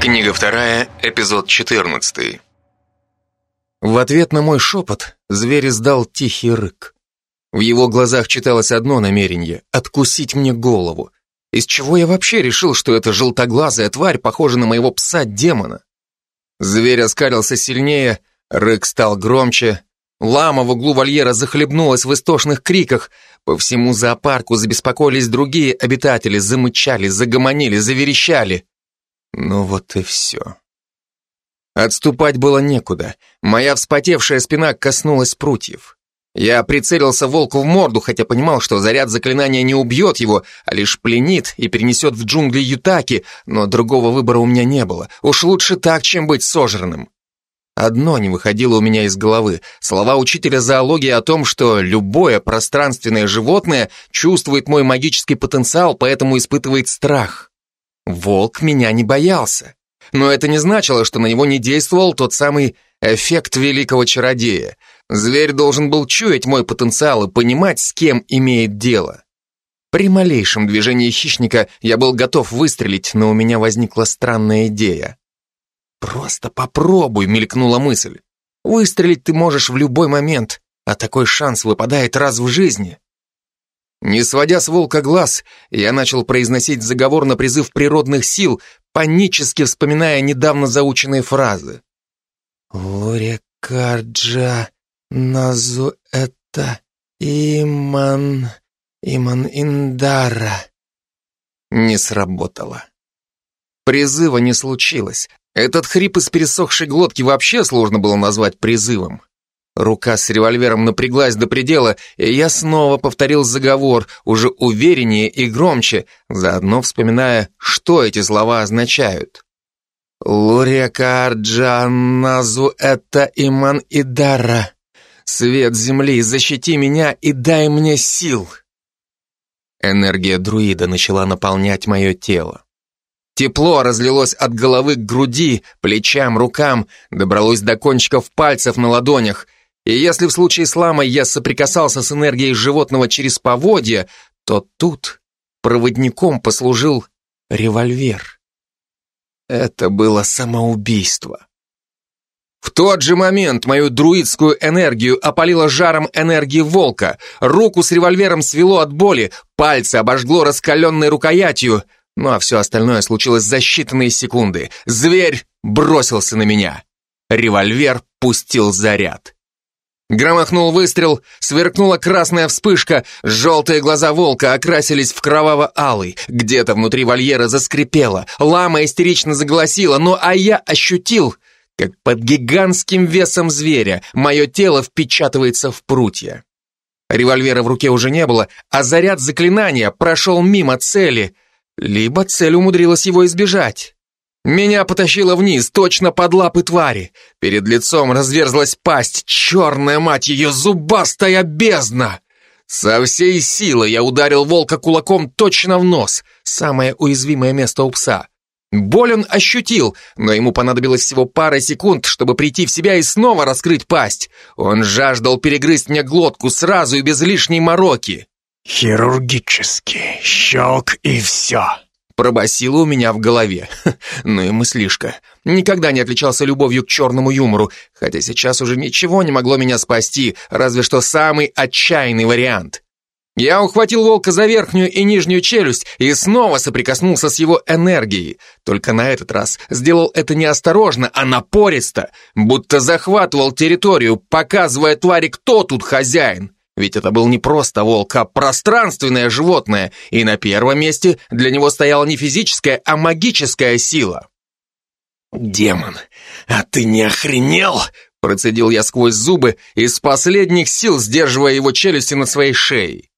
Книга вторая, эпизод 14. В ответ на мой шепот зверь издал тихий рык. В его глазах читалось одно намерение — откусить мне голову. Из чего я вообще решил, что эта желтоглазая тварь похожа на моего пса-демона? Зверь оскалился сильнее, рык стал громче. Лама в углу вольера захлебнулась в истошных криках. По всему зоопарку забеспокоились другие обитатели, замычали, загомонили, заверещали. Ну вот и все. Отступать было некуда. Моя вспотевшая спина коснулась прутьев. Я прицелился волку в морду, хотя понимал, что заряд заклинания не убьет его, а лишь пленит и перенесет в джунгли Ютаки, но другого выбора у меня не было. Уж лучше так, чем быть сожранным. Одно не выходило у меня из головы. Слова учителя зоологии о том, что любое пространственное животное чувствует мой магический потенциал, поэтому испытывает страх. Волк меня не боялся. Но это не значило, что на него не действовал тот самый эффект великого чародея. Зверь должен был чуять мой потенциал и понимать, с кем имеет дело. При малейшем движении хищника я был готов выстрелить, но у меня возникла странная идея. «Просто попробуй», — мелькнула мысль. «Выстрелить ты можешь в любой момент, а такой шанс выпадает раз в жизни». Не сводя с волка глаз, я начал произносить заговор на призыв природных сил, панически вспоминая недавно заученные фразы. «Лурекарджа назу это иман... иман индара». Не сработало. Призыва не случилось. Этот хрип из пересохшей глотки вообще сложно было назвать призывом. Рука с револьвером напряглась до предела, и я снова повторил заговор, уже увереннее и громче, заодно вспоминая, что эти слова означают. «Лурека Арджаназу это Иман Идара. Свет земли, защити меня и дай мне сил!» Энергия друида начала наполнять мое тело. Тепло разлилось от головы к груди, плечам, рукам, добралось до кончиков пальцев на ладонях — и если в случае с ламой я соприкасался с энергией животного через поводья, то тут проводником послужил револьвер. Это было самоубийство. В тот же момент мою друидскую энергию опалило жаром энергии волка, руку с револьвером свело от боли, пальцы обожгло раскаленной рукоятью, ну а все остальное случилось за считанные секунды. Зверь бросился на меня. Револьвер пустил заряд. Громохнул выстрел, сверкнула красная вспышка, желтые глаза волка окрасились в кроваво-алый. Где-то внутри вольера заскрипело, лама истерично загласила, но а я ощутил, как под гигантским весом зверя мое тело впечатывается в прутья. Револьвера в руке уже не было, а заряд заклинания прошел мимо цели, либо цель умудрилась его избежать. Меня потащило вниз, точно под лапы твари. Перед лицом разверзлась пасть, черная мать ее, зубастая бездна. Со всей силы я ударил волка кулаком точно в нос, самое уязвимое место у пса. Боль он ощутил, но ему понадобилось всего пара секунд, чтобы прийти в себя и снова раскрыть пасть. Он жаждал перегрызть мне глотку сразу и без лишней мороки. «Хирургически, щелк и все», пробасило у меня в голове. Ну и мыслишка. Никогда не отличался любовью к черному юмору, хотя сейчас уже ничего не могло меня спасти, разве что самый отчаянный вариант. Я ухватил волка за верхнюю и нижнюю челюсть и снова соприкоснулся с его энергией. Только на этот раз сделал это не осторожно, а напористо, будто захватывал территорию, показывая твари, кто тут хозяин. Ведь это был не просто волк, а пространственное животное, и на первом месте для него стояла не физическая, а магическая сила. «Демон, а ты не охренел?» Процедил я сквозь зубы, из последних сил сдерживая его челюсти над своей шеей.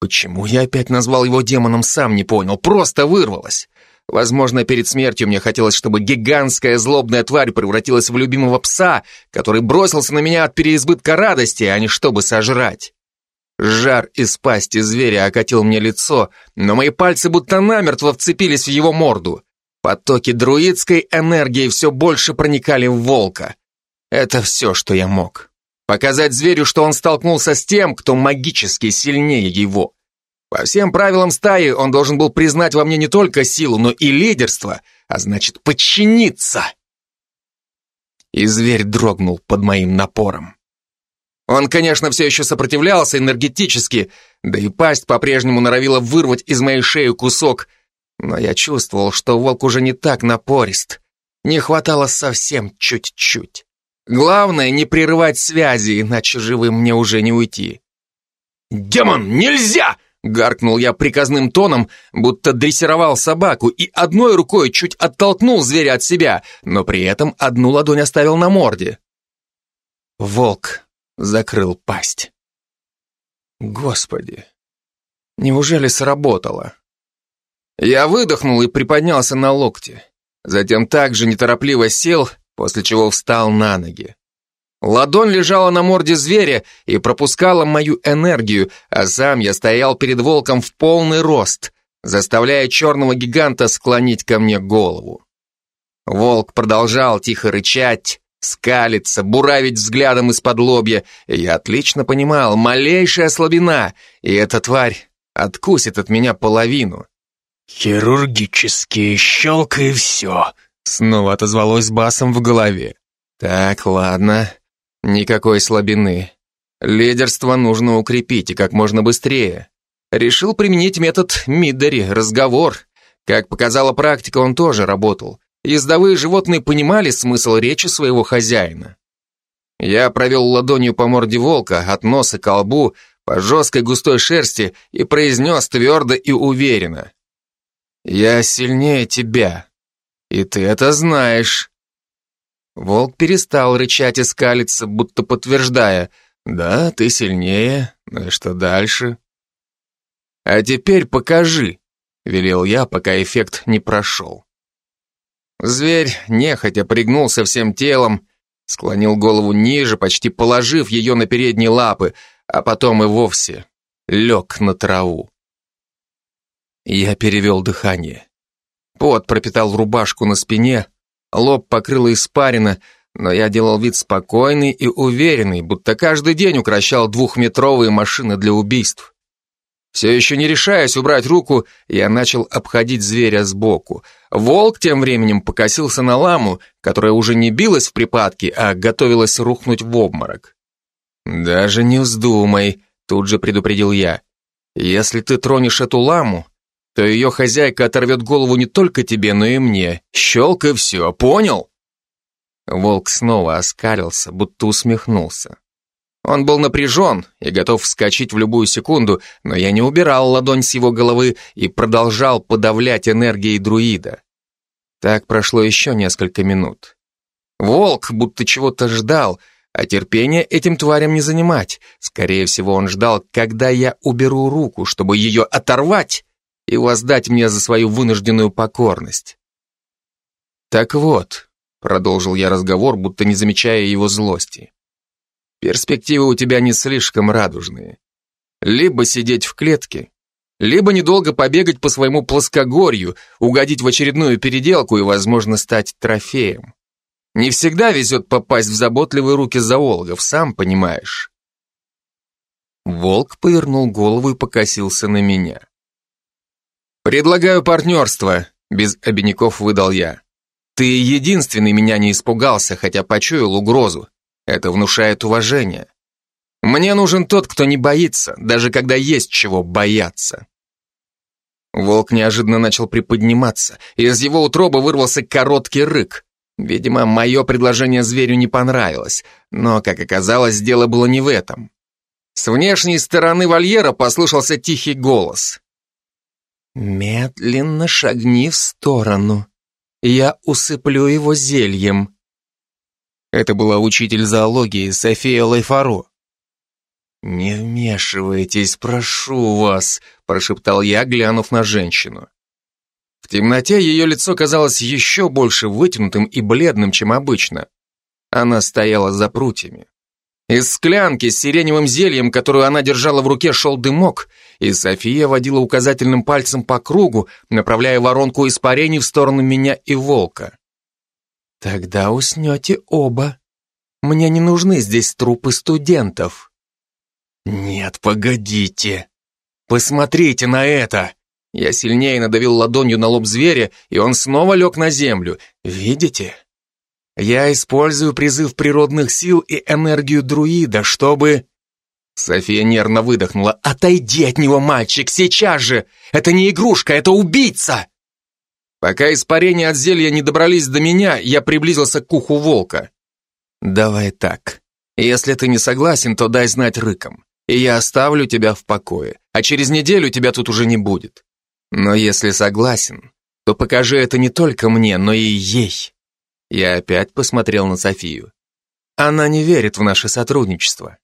Почему я опять назвал его демоном, сам не понял, просто вырвалось. Возможно, перед смертью мне хотелось, чтобы гигантская злобная тварь превратилась в любимого пса, который бросился на меня от переизбытка радости, а не чтобы сожрать. Жар из пасти зверя окатил мне лицо, но мои пальцы будто намертво вцепились в его морду. Потоки друидской энергии все больше проникали в волка. Это все, что я мог. Показать зверю, что он столкнулся с тем, кто магически сильнее его. По всем правилам стаи он должен был признать во мне не только силу, но и лидерство. а значит подчиниться. И зверь дрогнул под моим напором. Он, конечно, все еще сопротивлялся энергетически, да и пасть по-прежнему норовила вырвать из моей шеи кусок, но я чувствовал, что волк уже не так напорист. Не хватало совсем чуть-чуть. Главное, не прерывать связи, иначе живым мне уже не уйти. «Демон, нельзя!» Гаркнул я приказным тоном, будто дрессировал собаку, и одной рукой чуть оттолкнул зверя от себя, но при этом одну ладонь оставил на морде. Волк закрыл пасть. Господи, неужели сработало? Я выдохнул и приподнялся на локте. Затем также неторопливо сел, после чего встал на ноги. Ладонь лежала на морде зверя и пропускала мою энергию, а сам я стоял перед волком в полный рост, заставляя черного гиганта склонить ко мне голову. Волк продолжал тихо рычать, скалиться, буравить взглядом из-под лобья, я отлично понимал, малейшая слабина, и эта тварь откусит от меня половину. «Хирургический щелк и все», — снова отозвалось басом в голове. «Так, ладно, Никакой слабины. Лидерство нужно укрепить и как можно быстрее. Решил применить метод Миддери, разговор. Как показала практика, он тоже работал. Ездовые животные понимали смысл речи своего хозяина. Я провел ладонью по морде волка, от носа к лбу, по жесткой густой шерсти и произнес твердо и уверенно. «Я сильнее тебя, и ты это знаешь. Волк перестал рычать и скалиться, будто подтверждая, «Да, ты сильнее, ну и что дальше?» «А теперь покажи», — велел я, пока эффект не прошел. Зверь нехотя пригнулся всем телом, склонил голову ниже, почти положив ее на передние лапы, а потом и вовсе лег на траву. Я перевел дыхание. Пот пропитал рубашку на спине, лоб покрыло испарина, но я делал вид спокойный и уверенный, будто каждый день укращал двухметровые машины для убийств. Все еще не решаясь убрать руку, я начал обходить зверя сбоку. Волк тем временем покосился на ламу, которая уже не билась в припадке, а готовилась рухнуть в обморок. «Даже не вздумай», — тут же предупредил я. «Если ты тронешь эту ламу, то ее хозяйка оторвет голову не только тебе, но и мне. Щелк и все, понял?» Волк снова оскалился, будто усмехнулся. Он был напряжен и готов вскочить в любую секунду, но я не убирал ладонь с его головы и продолжал подавлять энергией друида. Так прошло еще несколько минут. Волк будто чего-то ждал, а терпение этим тварям не занимать. Скорее всего, он ждал, когда я уберу руку, чтобы ее оторвать и воздать мне за свою вынужденную покорность. Так вот, продолжил я разговор, будто не замечая его злости. Перспективы у тебя не слишком радужные. Либо сидеть в клетке, либо недолго побегать по своему плоскогорью, угодить в очередную переделку и, возможно, стать трофеем. Не всегда везет попасть в заботливые руки зоологов, сам понимаешь. Волк повернул голову и покосился на меня. «Предлагаю партнерство», — без обиняков выдал я. «Ты единственный меня не испугался, хотя почуял угрозу. Это внушает уважение. Мне нужен тот, кто не боится, даже когда есть чего бояться». Волк неожиданно начал приподниматься, и из его утробы вырвался короткий рык. Видимо, мое предложение зверю не понравилось, но, как оказалось, дело было не в этом. С внешней стороны вольера послышался тихий голос. «Медленно шагни в сторону. Я усыплю его зельем». Это была учитель зоологии София Лайфаро. «Не вмешивайтесь, прошу вас», – прошептал я, глянув на женщину. В темноте ее лицо казалось еще больше вытянутым и бледным, чем обычно. Она стояла за прутьями. Из склянки с сиреневым зельем, которую она держала в руке, шел дымок, и София водила указательным пальцем по кругу, направляя воронку испарений в сторону меня и волка. «Тогда уснете оба. Мне не нужны здесь трупы студентов». «Нет, погодите. Посмотрите на это!» Я сильнее надавил ладонью на лоб зверя, и он снова лег на землю. Видите? Я использую призыв природных сил и энергию друида, чтобы... София нервно выдохнула. «Отойди от него, мальчик, сейчас же! Это не игрушка, это убийца!» Пока испарения от зелья не добрались до меня, я приблизился к уху волка. «Давай так. Если ты не согласен, то дай знать рыком, и я оставлю тебя в покое, а через неделю тебя тут уже не будет. Но если согласен, то покажи это не только мне, но и ей». Я опять посмотрел на Софию. Она не верит в наше сотрудничество.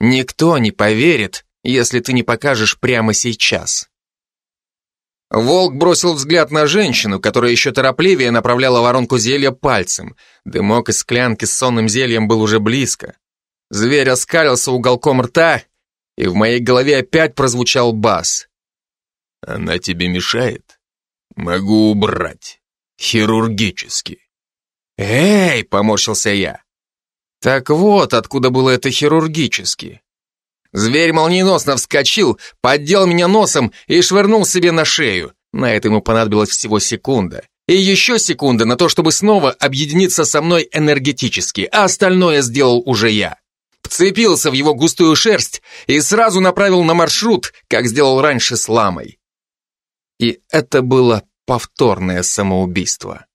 Никто не поверит, если ты не покажешь прямо сейчас. Волк бросил взгляд на женщину, которая еще торопливее направляла воронку зелья пальцем. Дымок из склянки с сонным зельем был уже близко. Зверь оскалился уголком рта, и в моей голове опять прозвучал бас. «Она тебе мешает? Могу убрать. Хирургически». «Эй!» — поморщился я. Так вот, откуда было это хирургически. Зверь молниеносно вскочил, поддел меня носом и швырнул себе на шею. На это ему понадобилось всего секунда. И еще секунда на то, чтобы снова объединиться со мной энергетически, а остальное сделал уже я. Вцепился в его густую шерсть и сразу направил на маршрут, как сделал раньше с ламой. И это было повторное самоубийство.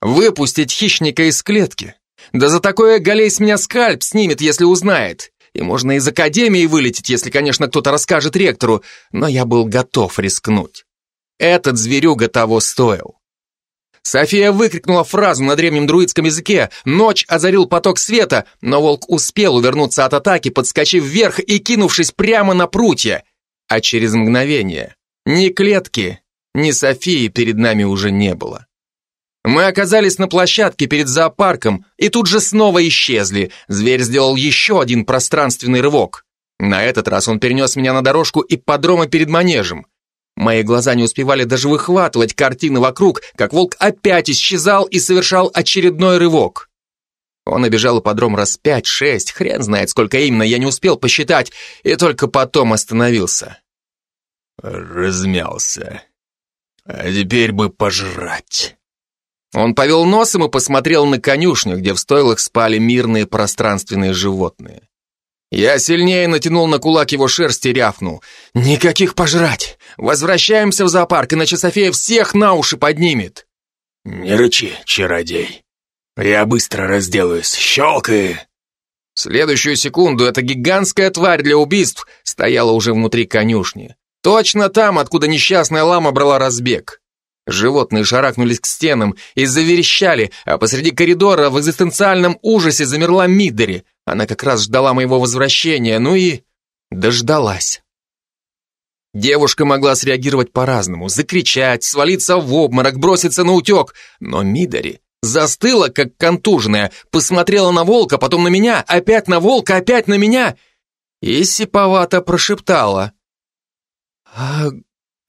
Выпустить хищника из клетки, да за такое Галей с меня скальп снимет, если узнает. И можно из академии вылететь, если, конечно, кто-то расскажет ректору, но я был готов рискнуть. Этот зверюга того стоил. София выкрикнула фразу на древнем друидском языке, ночь озарил поток света, но волк успел увернуться от атаки, подскочив вверх и кинувшись прямо на прутья. А через мгновение ни клетки, ни Софии перед нами уже не было. Мы оказались на площадке перед зоопарком и тут же снова исчезли. Зверь сделал еще один пространственный рывок. На этот раз он перенес меня на дорожку и подрома перед манежем. Мои глаза не успевали даже выхватывать картины вокруг, как волк опять исчезал и совершал очередной рывок. Он обежал подром раз пять-шесть, хрен знает, сколько именно, я не успел посчитать, и только потом остановился. Размялся. А теперь бы пожрать. Он повел носом и посмотрел на конюшню, где в стойлах спали мирные пространственные животные. Я сильнее натянул на кулак его шерсть и рявкнул. «Никаких пожрать! Возвращаемся в зоопарк, иначе София всех на уши поднимет!» «Не рычи, чародей! Я быстро разделаюсь, щелкай!» В следующую секунду эта гигантская тварь для убийств стояла уже внутри конюшни. Точно там, откуда несчастная лама брала разбег. Животные шарахнулись к стенам и заверещали, а посреди коридора в экзистенциальном ужасе замерла Мидори. Она как раз ждала моего возвращения, ну и... дождалась. Девушка могла среагировать по-разному, закричать, свалиться в обморок, броситься на утек, но Мидори застыла, как контуженная, посмотрела на волка, потом на меня, опять на волка, опять на меня и сиповато прошептала. «А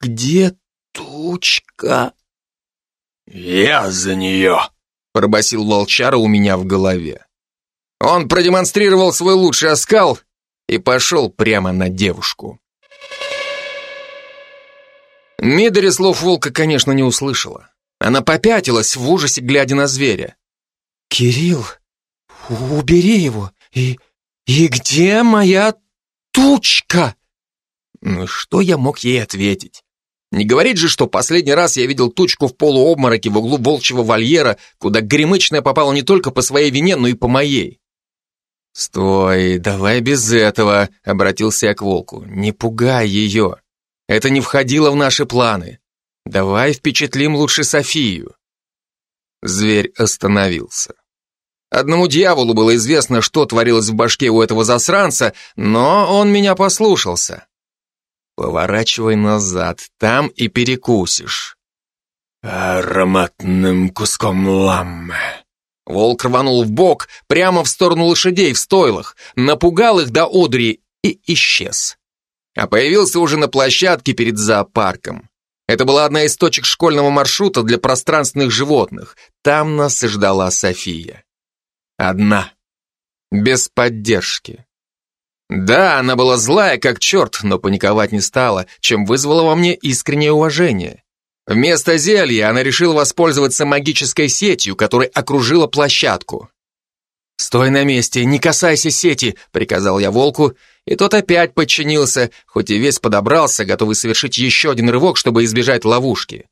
где тучка?» «Я за нее!» — пробасил волчара у меня в голове. Он продемонстрировал свой лучший оскал и пошел прямо на девушку. Мидори слов волка, конечно, не услышала. Она попятилась в ужасе, глядя на зверя. «Кирилл, убери его! И... и где моя тучка?» Ну что я мог ей ответить? Не говорить же, что последний раз я видел тучку в полуобмороке в углу волчьего вольера, куда гремычная попала не только по своей вине, но и по моей. «Стой, давай без этого», — обратился я к волку. «Не пугай ее. Это не входило в наши планы. Давай впечатлим лучше Софию». Зверь остановился. Одному дьяволу было известно, что творилось в башке у этого засранца, но он меня послушался. Поворачивай назад, там и перекусишь. Ароматным куском ламмы. Волк рванул в бок, прямо в сторону лошадей в стойлах, напугал их до одри и исчез. А появился уже на площадке перед зоопарком. Это была одна из точек школьного маршрута для пространственных животных. Там нас и ждала София. Одна. Без поддержки. Да, она была злая, как черт, но паниковать не стала, чем вызвало во мне искреннее уважение. Вместо зелья она решила воспользоваться магической сетью, которая окружила площадку. «Стой на месте, не касайся сети», — приказал я волку, и тот опять подчинился, хоть и весь подобрался, готовый совершить еще один рывок, чтобы избежать ловушки.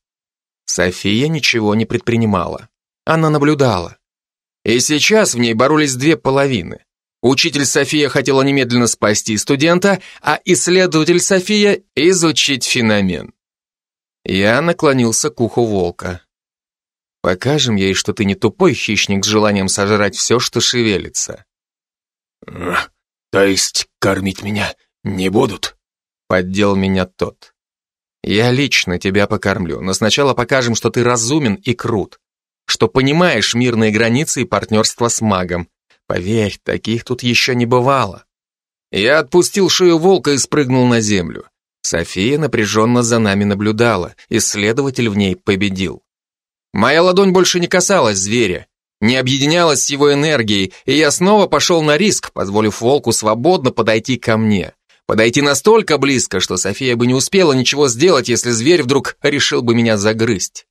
София ничего не предпринимала. Она наблюдала. И сейчас в ней боролись две половины. Учитель София хотела немедленно спасти студента, а исследователь София – изучить феномен. Я наклонился к уху волка. Покажем ей, что ты не тупой хищник с желанием сожрать все, что шевелится. То есть кормить меня не будут? Поддел меня тот. Я лично тебя покормлю, но сначала покажем, что ты разумен и крут, что понимаешь мирные границы и партнерство с магом, Поверь, таких тут еще не бывало. Я отпустил шею волка и спрыгнул на землю. София напряженно за нами наблюдала, исследователь в ней победил. Моя ладонь больше не касалась зверя, не объединялась с его энергией, и я снова пошел на риск, позволив волку свободно подойти ко мне. Подойти настолько близко, что София бы не успела ничего сделать, если зверь вдруг решил бы меня загрызть.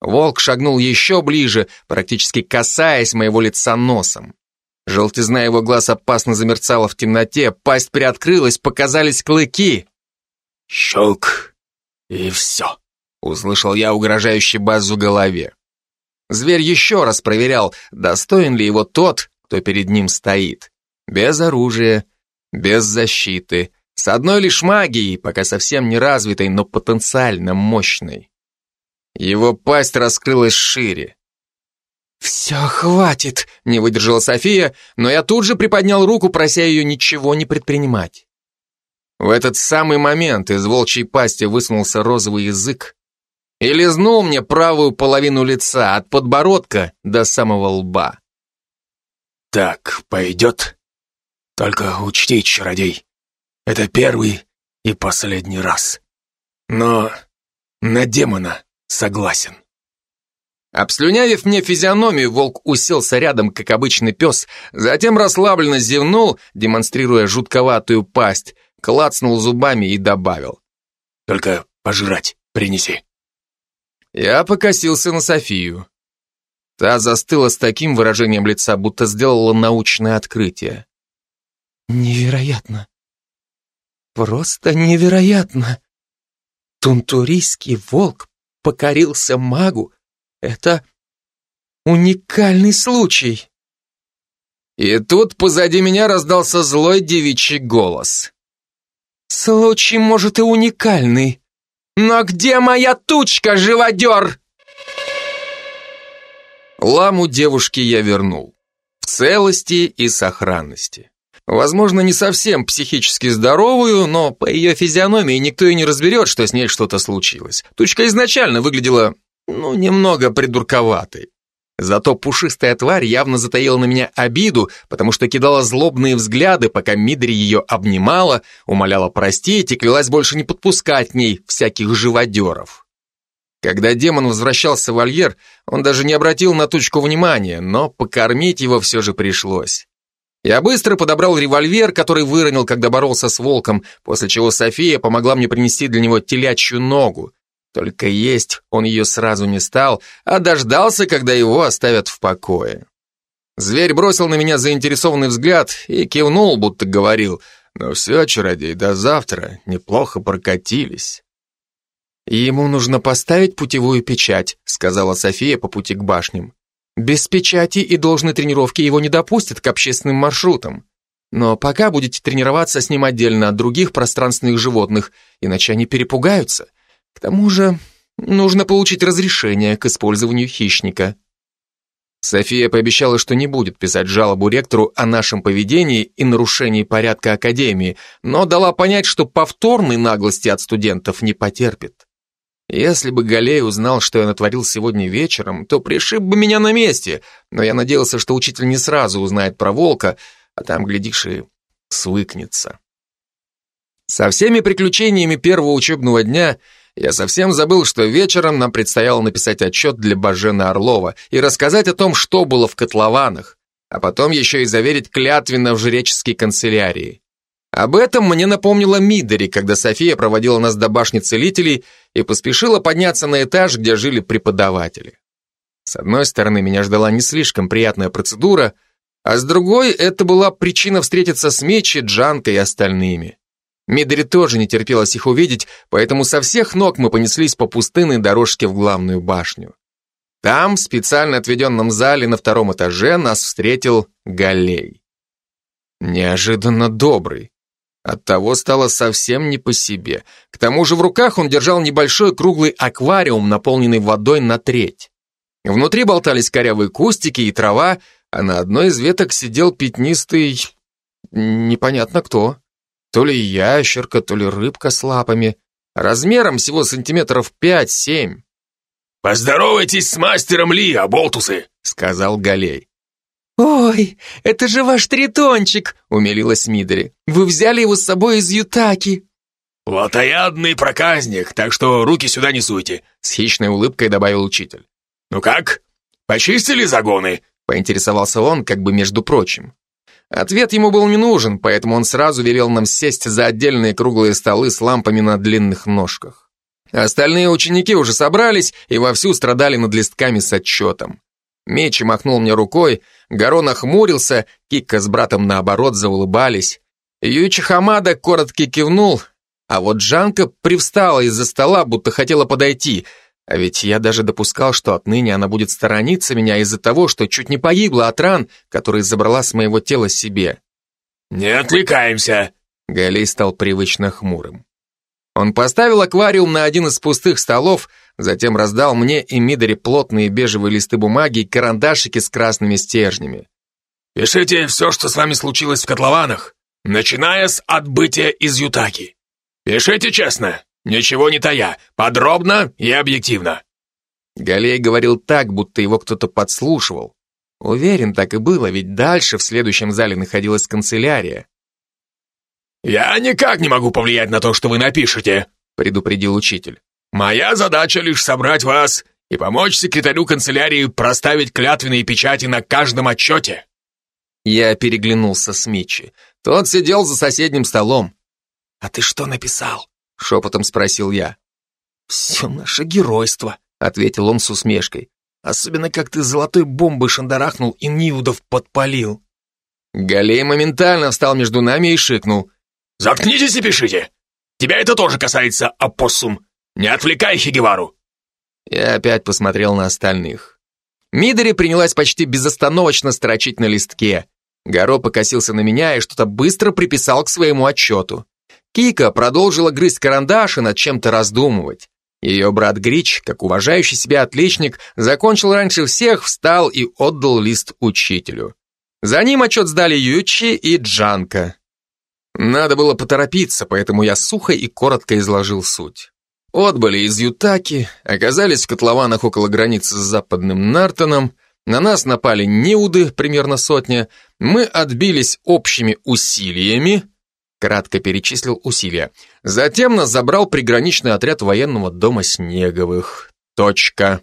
Волк шагнул еще ближе, практически касаясь моего лица носом. Желтизна его глаз опасно замерцала в темноте, пасть приоткрылась, показались клыки. «Щелк, и все», — услышал я угрожающий баз в голове. Зверь еще раз проверял, достоин ли его тот, кто перед ним стоит. Без оружия, без защиты, с одной лишь магией, пока совсем не развитой, но потенциально мощной. Его пасть раскрылась шире. «Все, хватит!» — не выдержала София, но я тут же приподнял руку, прося ее ничего не предпринимать. В этот самый момент из волчьей пасти высунулся розовый язык и лизнул мне правую половину лица от подбородка до самого лба. «Так пойдет? Только учти, чародей, это первый и последний раз. Но на демона согласен». Обслюнявив мне физиономию, волк уселся рядом, как обычный пес, затем расслабленно зевнул, демонстрируя жутковатую пасть, клацнул зубами и добавил. «Только пожрать принеси». Я покосился на Софию. Та застыла с таким выражением лица, будто сделала научное открытие. «Невероятно! Просто невероятно! Тунтурийский волк покорился магу, это уникальный случай. И тут позади меня раздался злой девичий голос. Случай, может, и уникальный. Но где моя тучка, живодер? Ламу девушки я вернул. В целости и сохранности. Возможно, не совсем психически здоровую, но по ее физиономии никто и не разберет, что с ней что-то случилось. Тучка изначально выглядела ну, немного придурковатый. Зато пушистая тварь явно затаила на меня обиду, потому что кидала злобные взгляды, пока Мидри ее обнимала, умоляла простить и клялась больше не подпускать к ней всяких живодеров. Когда демон возвращался в вольер, он даже не обратил на тучку внимания, но покормить его все же пришлось. Я быстро подобрал револьвер, который выронил, когда боролся с волком, после чего София помогла мне принести для него телячью ногу, только есть он ее сразу не стал, а дождался, когда его оставят в покое. Зверь бросил на меня заинтересованный взгляд и кивнул, будто говорил, «Ну все, чародей, до завтра, неплохо прокатились». «Ему нужно поставить путевую печать», сказала София по пути к башням. «Без печати и должной тренировки его не допустят к общественным маршрутам. Но пока будете тренироваться с ним отдельно от других пространственных животных, иначе они перепугаются». К тому же нужно получить разрешение к использованию хищника. София пообещала, что не будет писать жалобу ректору о нашем поведении и нарушении порядка академии, но дала понять, что повторной наглости от студентов не потерпит. Если бы Галей узнал, что я натворил сегодня вечером, то пришиб бы меня на месте, но я надеялся, что учитель не сразу узнает про волка, а там, глядишь, и свыкнется. Со всеми приключениями первого учебного дня – я совсем забыл, что вечером нам предстояло написать отчет для Бажена Орлова и рассказать о том, что было в котлованах, а потом еще и заверить клятвенно в жреческой канцелярии. Об этом мне напомнила Мидери, когда София проводила нас до башни целителей и поспешила подняться на этаж, где жили преподаватели. С одной стороны, меня ждала не слишком приятная процедура, а с другой, это была причина встретиться с Мечи, Джанкой и остальными. Мидери тоже не терпелось их увидеть, поэтому со всех ног мы понеслись по пустынной дорожке в главную башню. Там, в специально отведенном зале на втором этаже, нас встретил Галей. Неожиданно добрый. Оттого стало совсем не по себе. К тому же в руках он держал небольшой круглый аквариум, наполненный водой на треть. Внутри болтались корявые кустики и трава, а на одной из веток сидел пятнистый... непонятно кто. То ли ящерка, то ли рыбка с лапами. Размером всего сантиметров пять-семь. «Поздоровайтесь с мастером Ли, оболтусы!» — сказал Галей. «Ой, это же ваш тритончик!» — умилилась Мидори. «Вы взяли его с собой из Ютаки!» «Плотоядный проказник, так что руки сюда не суйте!» — с хищной улыбкой добавил учитель. «Ну как? Почистили загоны?» — поинтересовался он, как бы между прочим. Ответ ему был не нужен, поэтому он сразу велел нам сесть за отдельные круглые столы с лампами на длинных ножках. Остальные ученики уже собрались и вовсю страдали над листками с отчетом. Мечи махнул мне рукой, Гарон охмурился, Кикка с братом наоборот заулыбались. Юичи Хамада коротко кивнул, а вот Жанка привстала из-за стола, будто хотела подойти, а ведь я даже допускал, что отныне она будет сторониться меня из-за того, что чуть не погибла от ран, которые забрала с моего тела себе. «Не отвлекаемся!» Галей стал привычно хмурым. Он поставил аквариум на один из пустых столов, затем раздал мне и Мидори плотные бежевые листы бумаги и карандашики с красными стержнями. «Пишите все, что с вами случилось в котлованах, начиная с отбытия из Ютаки. Пишите честно, ничего не тая, подробно и объективно». Галей говорил так, будто его кто-то подслушивал. Уверен, так и было, ведь дальше в следующем зале находилась канцелярия. «Я никак не могу повлиять на то, что вы напишете», — предупредил учитель. «Моя задача лишь собрать вас и помочь секретарю канцелярии проставить клятвенные печати на каждом отчете». Я переглянулся с Митчи. Тот сидел за соседним столом. «А ты что написал?» — шепотом спросил я. «Все наше геройство», — ответил он с усмешкой. «Особенно, как ты золотой бомбой шандарахнул и Ниудов подпалил». Галей моментально встал между нами и шикнул. «Заткнитесь и пишите! Тебя это тоже касается, опоссум! Не отвлекай Хигевару!» Я опять посмотрел на остальных. Мидори принялась почти безостановочно строчить на листке. Горо покосился на меня и что-то быстро приписал к своему отчету. Кика продолжила грызть карандаш и над чем-то раздумывать. Ее брат Грич, как уважающий себя отличник, закончил раньше всех, встал и отдал лист учителю. За ним отчет сдали Ючи и Джанка. Надо было поторопиться, поэтому я сухо и коротко изложил суть. Отбыли из Ютаки, оказались в котлованах около границы с западным Нартоном, на нас напали неуды, примерно сотня, мы отбились общими усилиями, кратко перечислил усилия. Затем нас забрал приграничный отряд военного дома Снеговых. Точка.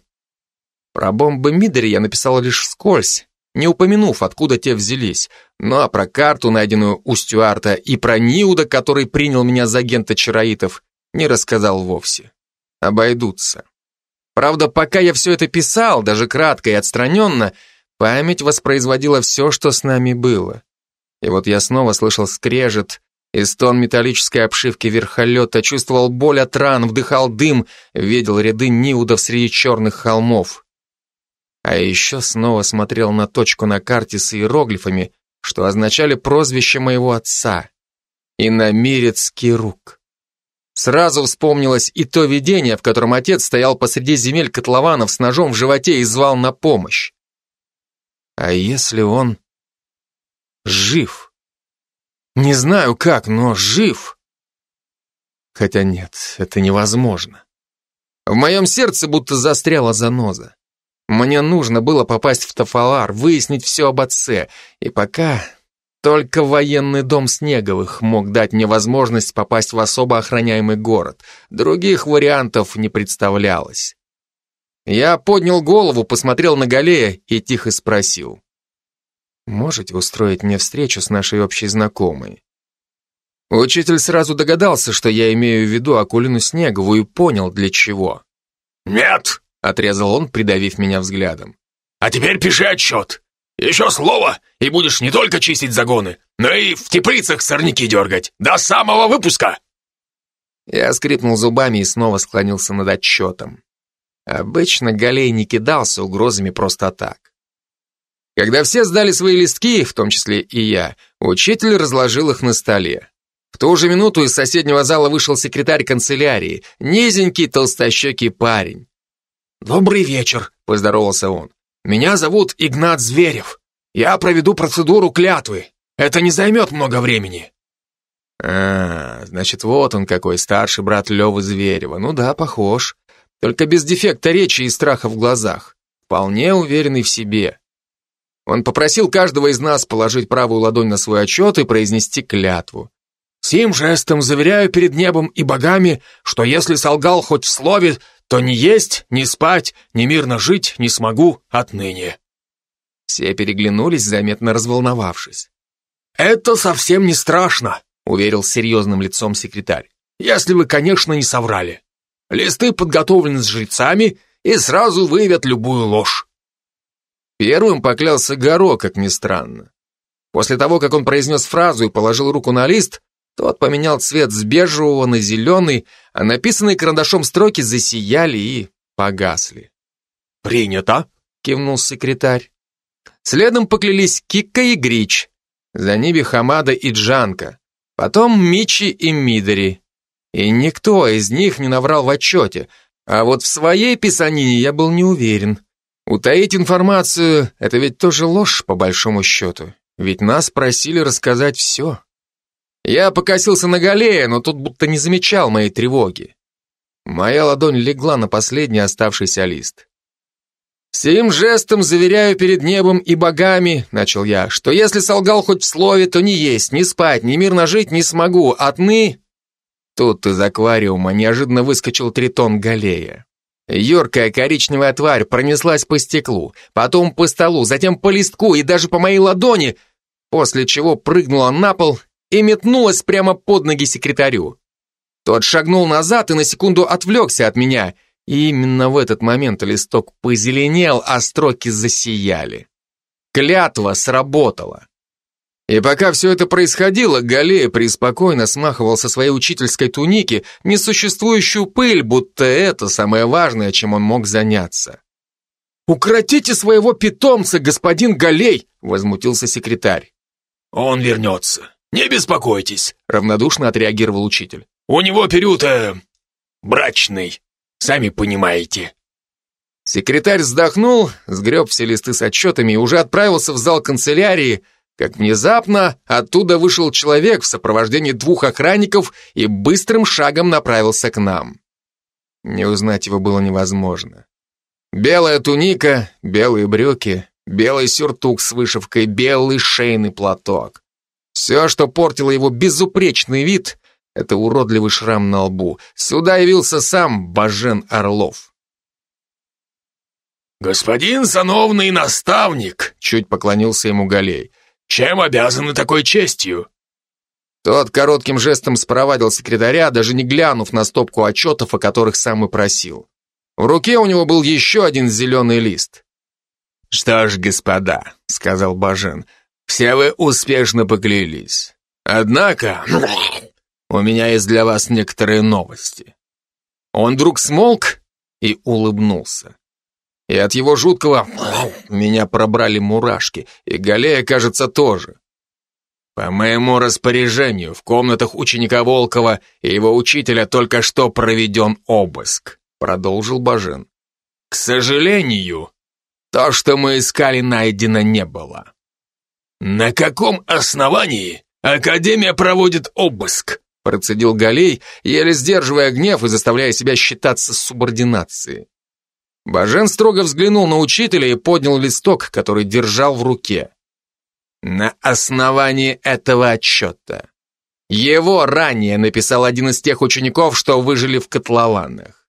Про бомбы Мидери я написал лишь вскользь, не упомянув, откуда те взялись. Ну а про карту, найденную у Стюарта, и про Ниуда, который принял меня за агента чароитов, не рассказал вовсе. Обойдутся. Правда, пока я все это писал, даже кратко и отстраненно, память воспроизводила все, что с нами было. И вот я снова слышал скрежет, и стон металлической обшивки верхолета, чувствовал боль от ран, вдыхал дым, видел ряды Ниудов среди черных холмов. А еще снова смотрел на точку на карте с иероглифами, что означали прозвище моего отца. И на Иномирец рук. Сразу вспомнилось и то видение, в котором отец стоял посреди земель котлованов с ножом в животе и звал на помощь. А если он жив? Не знаю как, но жив. Хотя нет, это невозможно. В моем сердце будто застряла заноза. Мне нужно было попасть в Тафалар, выяснить все об отце, и пока только военный дом Снеговых мог дать мне возможность попасть в особо охраняемый город. Других вариантов не представлялось. Я поднял голову, посмотрел на Галея и тихо спросил. «Можете устроить мне встречу с нашей общей знакомой?» Учитель сразу догадался, что я имею в виду Акулину Снегову и понял, для чего. «Нет!» — отрезал он, придавив меня взглядом. «А теперь пиши отчет. Еще слово, и будешь не только чистить загоны, но и в теплицах сорняки дергать. До самого выпуска!» Я скрипнул зубами и снова склонился над отчетом. Обычно Галей не кидался угрозами просто так. Когда все сдали свои листки, в том числе и я, учитель разложил их на столе. В ту же минуту из соседнего зала вышел секретарь канцелярии, низенький толстощекий парень. «Добрый вечер», — поздоровался он. «Меня зовут Игнат Зверев. Я проведу процедуру клятвы. Это не займет много времени». А, значит, вот он какой, старший брат Левы Зверева. Ну да, похож. Только без дефекта речи и страха в глазах. Вполне уверенный в себе. Он попросил каждого из нас положить правую ладонь на свой отчет и произнести клятву. «Сим жестом заверяю перед небом и богами, что если солгал хоть в слове, то ни есть, ни спать, ни мирно жить не смогу отныне». Все переглянулись, заметно разволновавшись. «Это совсем не страшно», уверил серьезным лицом секретарь. «Если вы, конечно, не соврали. Листы подготовлены с жрецами и сразу выявят любую ложь». Первым поклялся Горо, как ни странно. После того, как он произнес фразу и положил руку на лист, тот поменял цвет с бежевого на зеленый, а написанные карандашом строки засияли и погасли. «Принято», — кивнул секретарь. Следом поклялись Кикка и Грич, за ними Хамада и Джанка. Потом Мичи и Мидори. И никто из них не наврал в отчете, а вот в своей писанине я был не уверен. Утаить информацию — это ведь тоже ложь, по большому счету. Ведь нас просили рассказать все. Я покосился на Галея, но тут будто не замечал моей тревоги. Моя ладонь легла на последний оставшийся лист. «Сим жестом заверяю перед небом и богами», — начал я, «что если солгал хоть в слове, то ни есть, ни спать, ни мирно жить не смогу. Отны...» Тут из аквариума неожиданно выскочил тритон Галея. Юркая коричневая тварь пронеслась по стеклу, потом по столу, затем по листку и даже по моей ладони, после чего прыгнула на пол и метнулась прямо под ноги секретарю. Тот шагнул назад и на секунду отвлекся от меня — и именно в этот момент листок позеленел, а строки засияли. Клятва сработала. И пока все это происходило, Галея преспокойно смахивал со своей учительской туники несуществующую пыль, будто это самое важное, чем он мог заняться. «Укротите своего питомца, господин Галей!» — возмутился секретарь. «Он вернется. Не беспокойтесь», — равнодушно отреагировал учитель. «У него период, э, брачный». Сами понимаете». Секретарь вздохнул, сгреб все листы с отчетами и уже отправился в зал канцелярии, как внезапно оттуда вышел человек в сопровождении двух охранников и быстрым шагом направился к нам. Не узнать его было невозможно. Белая туника, белые брюки, белый сюртук с вышивкой, белый шейный платок. Все, что портило его безупречный вид, это уродливый шрам на лбу. Сюда явился сам Бажен Орлов. «Господин сановный наставник!» — чуть поклонился ему Галей. «Чем обязаны такой честью?» Тот коротким жестом спровадил секретаря, даже не глянув на стопку отчетов, о которых сам и просил. В руке у него был еще один зеленый лист. «Что ж, господа», — сказал Бажен, — «все вы успешно поклялись. Однако у меня есть для вас некоторые новости». Он вдруг смолк и улыбнулся. И от его жуткого меня пробрали мурашки, и Галея, кажется, тоже. По моему распоряжению в комнатах ученика Волкова и его учителя только что проведен обыск, продолжил Бажен. К сожалению, то, что мы искали, найдено не было. На каком основании Академия проводит обыск? Процедил Галей, еле сдерживая гнев и заставляя себя считаться с субординацией. Бажен строго взглянул на учителя и поднял листок, который держал в руке. На основании этого отчета. Его ранее написал один из тех учеников, что выжили в котлованах.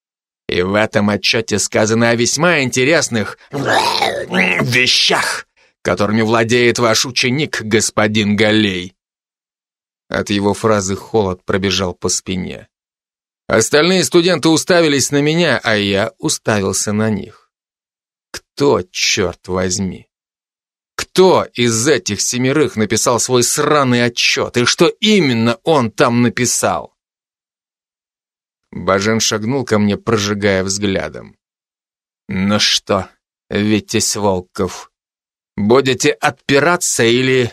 И в этом отчете сказано о весьма интересных вещах, которыми владеет ваш ученик, господин Галей. От его фразы холод пробежал по спине. Остальные студенты уставились на меня, а я уставился на них. Кто, черт возьми? Кто из этих семерых написал свой сраный отчет, и что именно он там написал? Бажен шагнул ко мне, прожигая взглядом. «Ну что, Витязь Волков, будете отпираться или...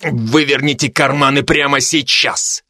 выверните карманы прямо сейчас?»